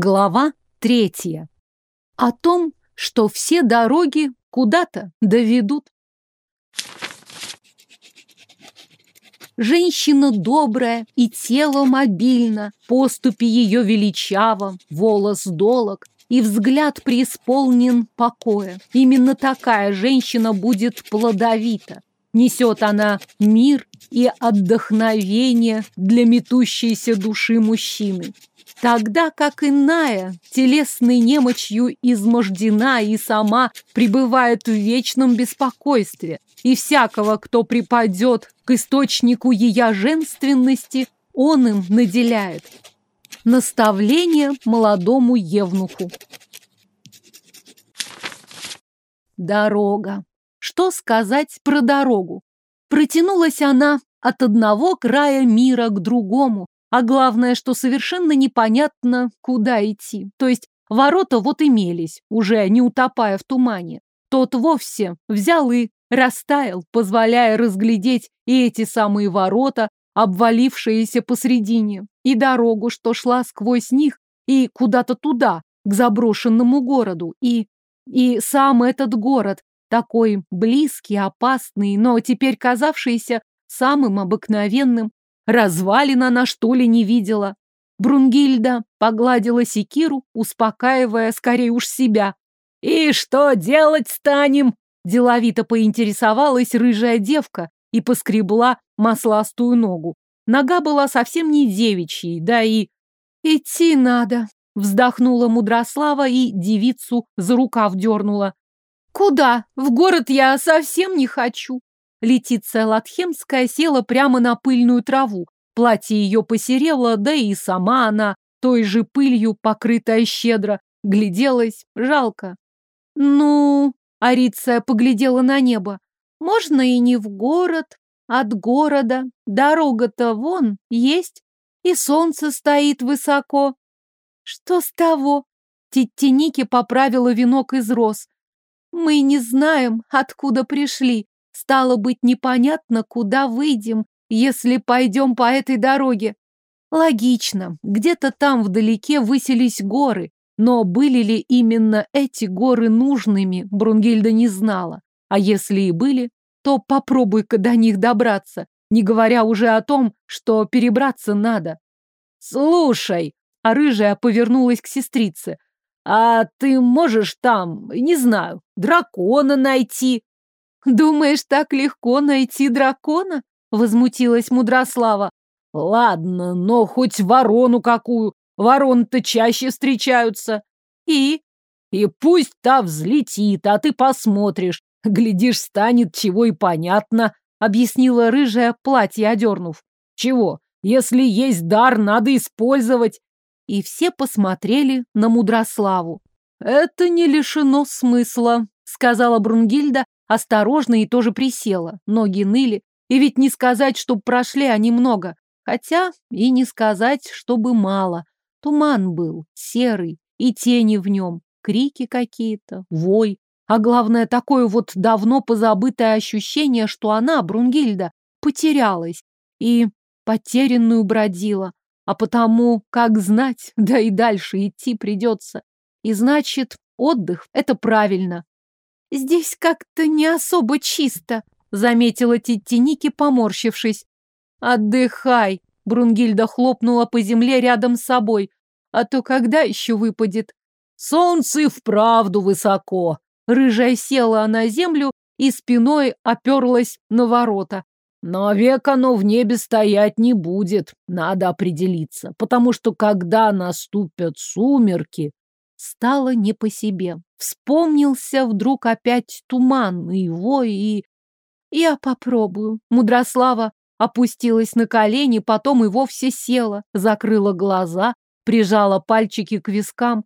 Глава третья. О том, что все дороги куда-то доведут. Женщина добрая и тело мобильно, поступи ее величаво, волос долог, и взгляд преисполнен покоя. Именно такая женщина будет плодовита. Несет она мир и отдохновение для метущейся души мужчины. Тогда как иная, телесной немочью измождена и сама пребывает в вечном беспокойстве, и всякого, кто припадет к источнику ее женственности, он им наделяет. Наставление молодому евнуху. Дорога. Что сказать про дорогу? Протянулась она от одного края мира к другому, а главное, что совершенно непонятно, куда идти. То есть ворота вот имелись, уже не утопая в тумане. Тот вовсе взял и растаял, позволяя разглядеть и эти самые ворота, обвалившиеся посредине, и дорогу, что шла сквозь них, и куда-то туда, к заброшенному городу, и... и сам этот город, такой близкий, опасный, но теперь казавшийся самым обыкновенным, Развалин она, что ли, не видела? Брунгильда погладила секиру, успокаивая скорее уж себя. «И что делать станем?» Деловито поинтересовалась рыжая девка и поскребла масластую ногу. Нога была совсем не девичьей, да и... «Идти надо», — вздохнула Мудрослава и девицу за рукав дернула. «Куда? В город я совсем не хочу. Летиция Латхемская села прямо на пыльную траву. Платье ее посерело, да и сама она, той же пылью, покрытая щедро, гляделась, жалко. Ну, Ариция поглядела на небо. Можно и не в город, от города. Дорога-то вон есть, и солнце стоит высоко. Что с того? Титтиники поправила венок из роз. Мы не знаем, откуда пришли, Стало быть, непонятно, куда выйдем, если пойдем по этой дороге. Логично, где-то там вдалеке высились горы, но были ли именно эти горы нужными, Брунгильда не знала. А если и были, то попробуй-ка до них добраться, не говоря уже о том, что перебраться надо. «Слушай!» — а рыжая повернулась к сестрице. «А ты можешь там, не знаю, дракона найти?» «Думаешь, так легко найти дракона?» — возмутилась Мудрослава. «Ладно, но хоть ворону какую. Ворон-то чаще встречаются. И? И пусть та взлетит, а ты посмотришь. Глядишь, станет чего и понятно», — объяснила рыжая платье, одернув. «Чего? Если есть дар, надо использовать». И все посмотрели на Мудрославу. «Это не лишено смысла», — сказала Брунгильда, осторожно и тоже присела. Ноги ныли. И ведь не сказать, чтоб прошли они много. Хотя и не сказать, чтобы мало. Туман был, серый, и тени в нем, крики какие-то, вой. А главное, такое вот давно позабытое ощущение, что она, Брунгильда, потерялась и потерянную бродила. А потому, как знать, да и дальше идти придется. И значит, отдых — это правильно. «Здесь как-то не особо чисто», — заметила Титтиники, поморщившись. «Отдыхай», — Брунгильда хлопнула по земле рядом с собой. «А то когда еще выпадет?» «Солнце и вправду высоко!» Рыжая села на землю и спиной оперлась на ворота. Но век оно в небе стоять не будет, надо определиться, потому что когда наступят сумерки, Стало не по себе. Вспомнился вдруг опять туман, и его, и... Я попробую. Мудрослава опустилась на колени, потом и вовсе села, закрыла глаза, прижала пальчики к вискам.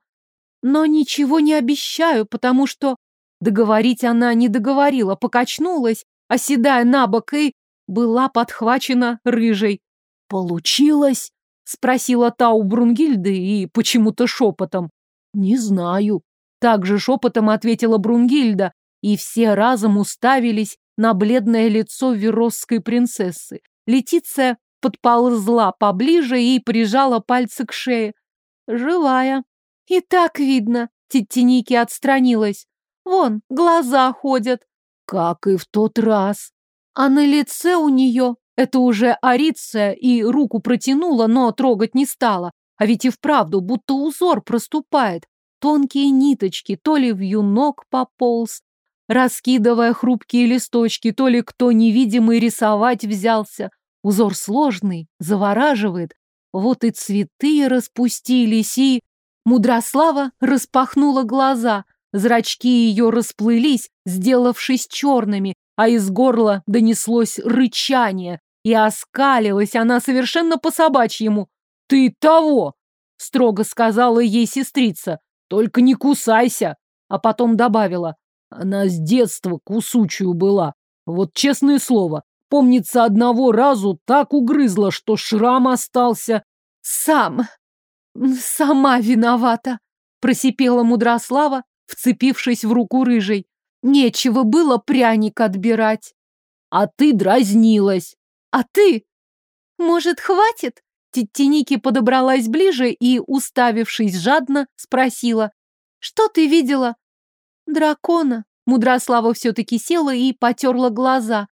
Но ничего не обещаю, потому что... Договорить она не договорила, покачнулась, оседая на бок, и была подхвачена рыжей. «Получилось?» — спросила та у Брунгильды и почему-то шепотом. «Не знаю», — также шепотом ответила Брунгильда, и все разом уставились на бледное лицо веросской принцессы. Летиция подползла поближе и прижала пальцы к шее. «Живая», И так видно. Титтиники отстранилась. Вон, глаза ходят. Как и в тот раз. А на лице у нее это уже Ариция и руку протянула, но трогать не стала. А ведь и вправду, будто узор проступает. Тонкие ниточки, то ли в юнок пополз, раскидывая хрупкие листочки, то ли кто невидимый рисовать взялся. Узор сложный, завораживает. Вот и цветы распустились, и... Мудрослава распахнула глаза. Зрачки ее расплылись, сделавшись черными, а из горла донеслось рычание, и оскалилась она совершенно по-собачьему. «Ты того!» — строго сказала ей сестрица. «Только не кусайся!» А потом добавила. Она с детства кусучую была. Вот честное слово, помнится, одного разу так угрызла, что шрам остался. «Сам! Сама виновата!» — просипела Мудрослава, вцепившись в руку рыжей. Нечего было пряник отбирать. А ты дразнилась. А ты? Может, хватит? Титтиники подобралась ближе и, уставившись жадно, спросила. Что ты видела? Дракона. Мудрослава все-таки села и потерла глаза.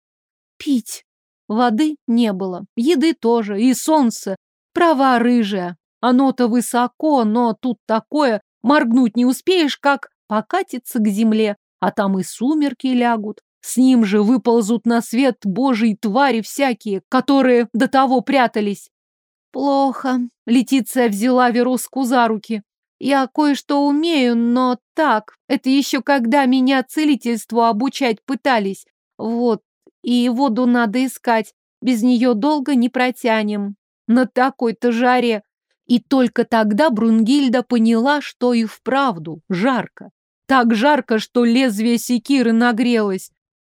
Пить. Воды не было, еды тоже, и солнце. Права рыжая. Оно-то высоко, но тут такое, моргнуть не успеешь, как покатится к земле а там и сумерки лягут. С ним же выползут на свет божьи твари всякие, которые до того прятались. Плохо. Летиция взяла Вероску за руки. Я кое-что умею, но так. Это еще когда меня целительству обучать пытались. Вот. И воду надо искать. Без нее долго не протянем. На такой-то жаре. И только тогда Брунгильда поняла, что и вправду жарко. Так жарко, что лезвие секиры нагрелось.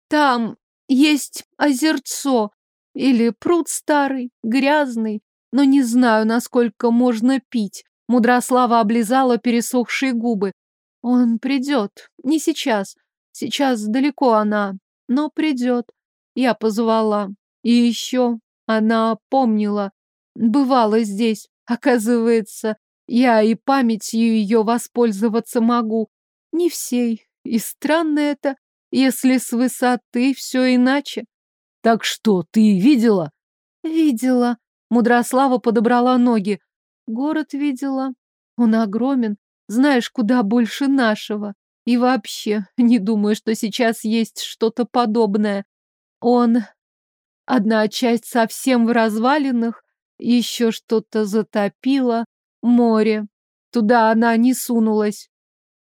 Там есть озерцо или пруд старый, грязный, но не знаю, насколько можно пить. Мудрослава облизала пересохшие губы. Он придет. Не сейчас. Сейчас далеко она, но придет. Я позвала. И еще она помнила. Бывала здесь. Оказывается, я и памятью ее воспользоваться могу. Не всей. И странно это, если с высоты все иначе. Так что, ты видела? Видела. Мудрослава подобрала ноги. Город видела. Он огромен. Знаешь, куда больше нашего. И вообще, не думаю, что сейчас есть что-то подобное. Он... Одна часть совсем в развалинах, еще что-то затопило. Море. Туда она не сунулась.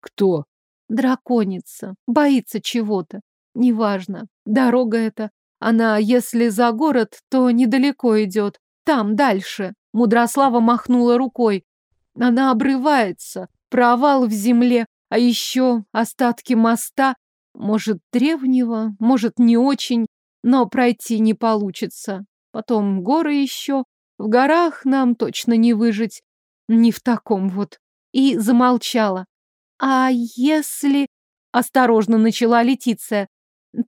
Кто? Драконица. Боится чего-то. Неважно. Дорога эта. Она, если за город, то недалеко идет. Там, дальше. Мудрослава махнула рукой. Она обрывается. Провал в земле. А еще остатки моста. Может, древнего, может, не очень. Но пройти не получится. Потом горы еще. В горах нам точно не выжить. Не в таком вот. И замолчала. «А если...» — осторожно начала Летиция.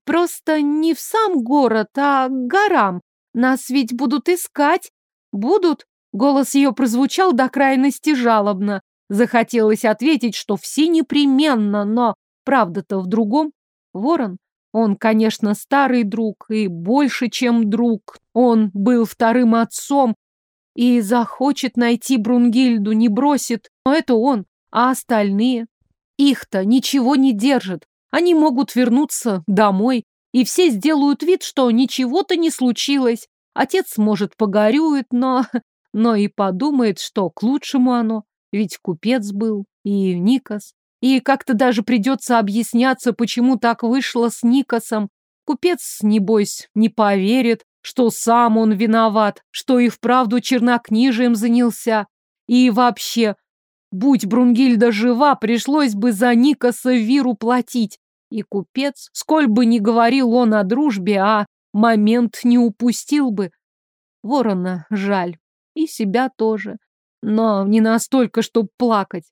«Просто не в сам город, а к горам. Нас ведь будут искать. Будут?» Голос ее прозвучал до крайности жалобно. Захотелось ответить, что все непременно, но правда-то в другом. Ворон, он, конечно, старый друг и больше, чем друг. Он был вторым отцом и захочет найти Брунгильду, не бросит. Но это он, а остальные? Их-то ничего не держит. Они могут вернуться домой, и все сделают вид, что ничего-то не случилось. Отец, может, погорюет, но... Но и подумает, что к лучшему оно. Ведь купец был, и Никос. И как-то даже придется объясняться, почему так вышло с Никосом. Купец, небось, не поверит, что сам он виноват, что и вправду чернокнижием занялся. И вообще, Будь Брунгильда жива, пришлось бы за Никаса Виру платить. И купец, сколь бы ни говорил он о дружбе, а момент не упустил бы. Ворона жаль. И себя тоже. Но не настолько, чтоб плакать.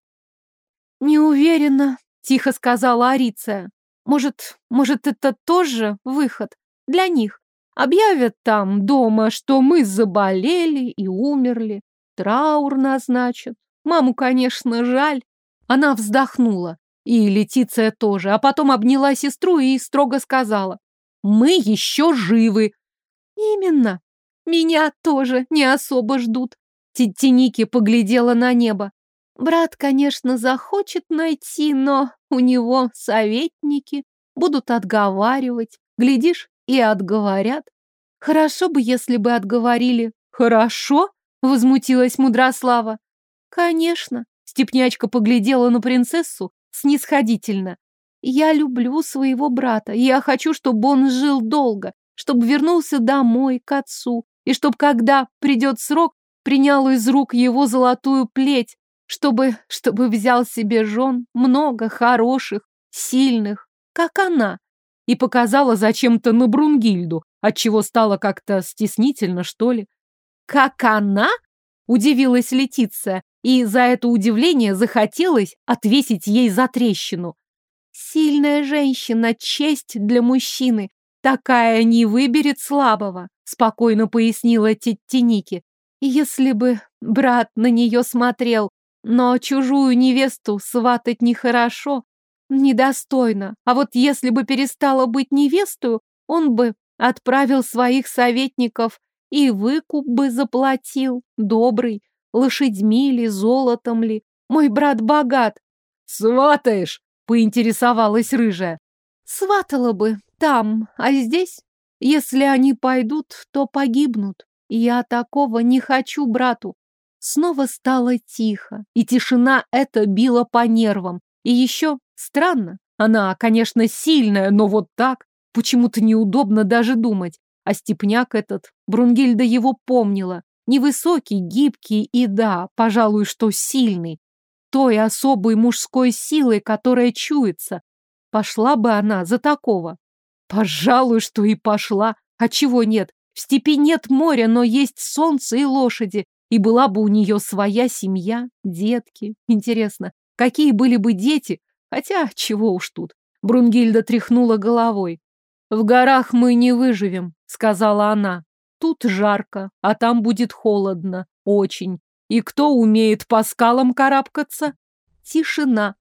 «Не уверена», — тихо сказала Ариция. «Может, может, это тоже выход для них? Объявят там дома, что мы заболели и умерли, траур назначат, Маму, конечно, жаль. Она вздохнула. И Летиция тоже. А потом обняла сестру и строго сказала. Мы еще живы. Именно. Меня тоже не особо ждут. Тиники поглядела на небо. Брат, конечно, захочет найти, но у него советники будут отговаривать. Глядишь, и отговорят. Хорошо бы, если бы отговорили. Хорошо? Возмутилась Мудрослава. Конечно. Степнячка поглядела на принцессу снисходительно. Я люблю своего брата. Я хочу, чтобы он жил долго, чтобы вернулся домой к отцу, и чтобы, когда придет срок, принял из рук его золотую плеть, чтобы, чтобы взял себе жен много хороших, сильных, как она, и показала зачем-то на Брунгильду, отчего стало как-то стеснительно, что ли. «Как она?» — удивилась Летиция, и за это удивление захотелось отвесить ей за трещину. «Сильная женщина — честь для мужчины. Такая не выберет слабого», — спокойно пояснила Теттиники. «Если бы брат на нее смотрел, но чужую невесту сватать нехорошо, недостойно. А вот если бы перестала быть невестою, он бы отправил своих советников и выкуп бы заплатил, добрый, лошадьми ли, золотом ли. Мой брат богат. Сватаешь? Поинтересовалась рыжая. Сватала бы там, а здесь, если они пойдут, то погибнут. Я такого не хочу брату. Снова стало тихо, и тишина эта била по нервам. И еще странно. Она, конечно, сильная, но вот так. Почему-то неудобно даже думать. А степняк этот, Брунгильда его помнила. Невысокий, гибкий и, да, пожалуй, что сильный. Той особой мужской силой, которая чуется. Пошла бы она за такого. Пожалуй, что и пошла. А чего нет? В степи нет моря, но есть солнце и лошади. И была бы у нее своя семья, детки. Интересно, какие были бы дети? Хотя, чего уж тут. Брунгильда тряхнула головой. «В горах мы не выживем», — сказала она. «Тут жарко, а там будет холодно. Очень. И кто умеет по скалам карабкаться?» Тишина.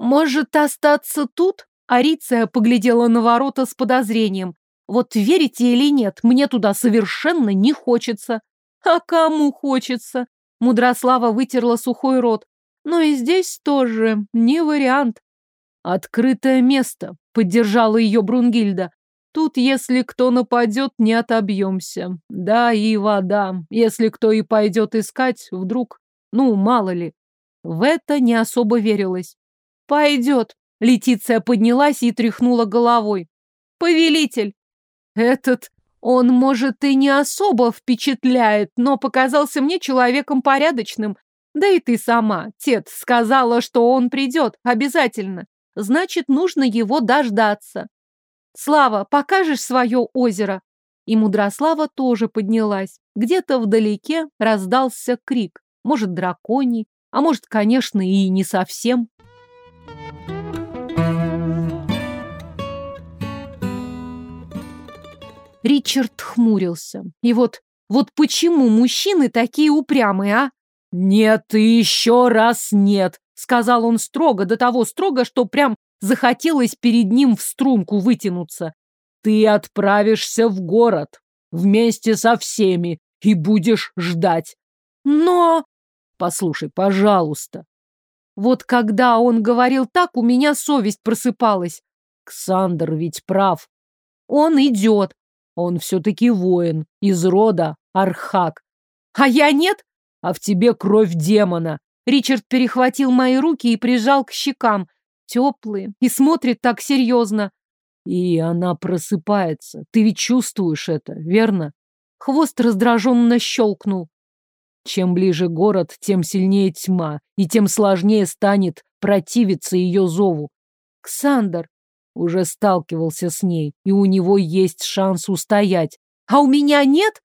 «Может, остаться тут?» Ариция поглядела на ворота с подозрением. «Вот верите или нет, мне туда совершенно не хочется». А кому хочется? Мудрослава вытерла сухой рот. Но и здесь тоже не вариант. Открытое место, поддержала ее Брунгильда. Тут, если кто нападет, не отобьемся. Да, и вода. Если кто и пойдет искать, вдруг, ну, мало ли. В это не особо верилось. Пойдет. Летиция поднялась и тряхнула головой. Повелитель. Этот он, может, и не особо впечатляет, но показался мне человеком порядочным. Да и ты сама, Тет, сказала, что он придет, обязательно. Значит, нужно его дождаться. Слава, покажешь свое озеро? И Мудрослава тоже поднялась. Где-то вдалеке раздался крик. Может, драконий, а может, конечно, и не совсем. Ричард хмурился. И вот, вот почему мужчины такие упрямые, а? Нет и еще раз нет, сказал он строго, до того строго, что прям захотелось перед ним в струнку вытянуться. Ты отправишься в город вместе со всеми и будешь ждать. Но... Послушай, пожалуйста. Вот когда он говорил так, у меня совесть просыпалась. Ксандр ведь прав. Он идет, он все-таки воин, из рода Архак. А я нет? А в тебе кровь демона. Ричард перехватил мои руки и прижал к щекам. Теплые. И смотрит так серьезно. И она просыпается. Ты ведь чувствуешь это, верно? Хвост раздраженно щелкнул. Чем ближе город, тем сильнее тьма, и тем сложнее станет противиться ее зову. Ксандр, уже сталкивался с ней, и у него есть шанс устоять. А у меня нет?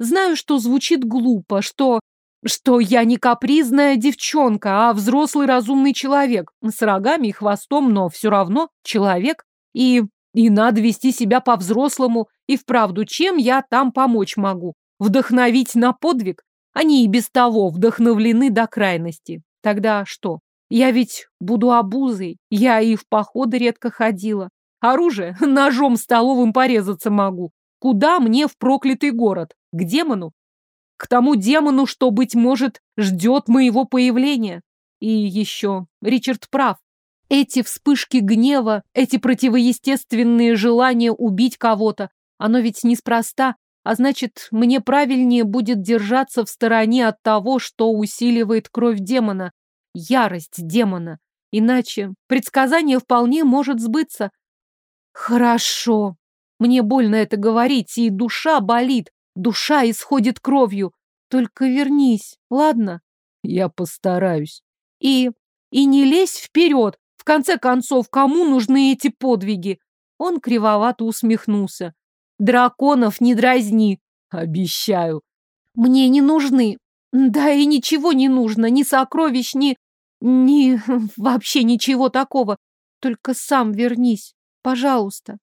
Знаю, что звучит глупо, что... Что я не капризная девчонка, а взрослый разумный человек. С рогами и хвостом, но все равно человек. И... И надо вести себя по-взрослому. И вправду, чем я там помочь могу? Вдохновить на подвиг? Они и без того вдохновлены до крайности. Тогда что? Я ведь буду обузой. Я и в походы редко ходила. Оружие ножом столовым порезаться могу. Куда мне в проклятый город? К демону? К тому демону, что, быть может, ждет моего появления. И еще, Ричард прав. Эти вспышки гнева, эти противоестественные желания убить кого-то, оно ведь неспроста, а значит, мне правильнее будет держаться в стороне от того, что усиливает кровь демона, ярость демона. Иначе предсказание вполне может сбыться. Хорошо. Мне больно это говорить, и душа болит, душа исходит кровью. Только вернись, ладно? Я постараюсь. И... и не лезь вперед. В конце концов, кому нужны эти подвиги? Он кривовато усмехнулся. Драконов не дразни. Обещаю. Мне не нужны. Да и ничего не нужно, ни сокровищ, ни... ни... вообще ничего такого. Только сам вернись, пожалуйста.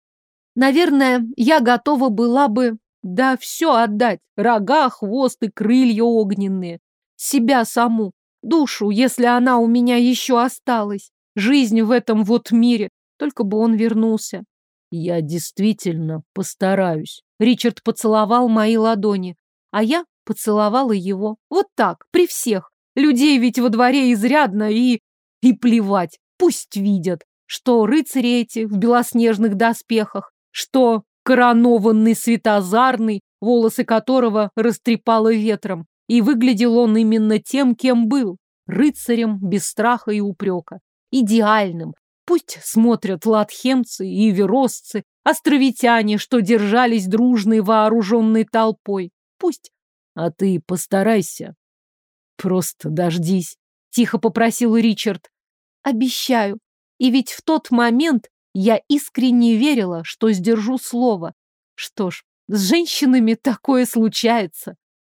Наверное, я готова была бы, да, все отдать. Рога, хвост и крылья огненные. Себя саму, душу, если она у меня еще осталась. Жизнь в этом вот мире. Только бы он вернулся. Я действительно постараюсь. Ричард поцеловал мои ладони, а я поцеловала его. Вот так, при всех. Людей ведь во дворе изрядно и... И плевать, пусть видят, что рыцари эти в белоснежных доспехах, что коронованный светозарный, волосы которого растрепало ветром, и выглядел он именно тем, кем был, рыцарем без страха и упрека. Идеальным, Пусть смотрят латхемцы и веросцы, островитяне, что держались дружной вооруженной толпой. Пусть. А ты постарайся. Просто дождись. Тихо попросил Ричард. Обещаю. И ведь в тот момент я искренне верила, что сдержу слово. Что ж, с женщинами такое случается.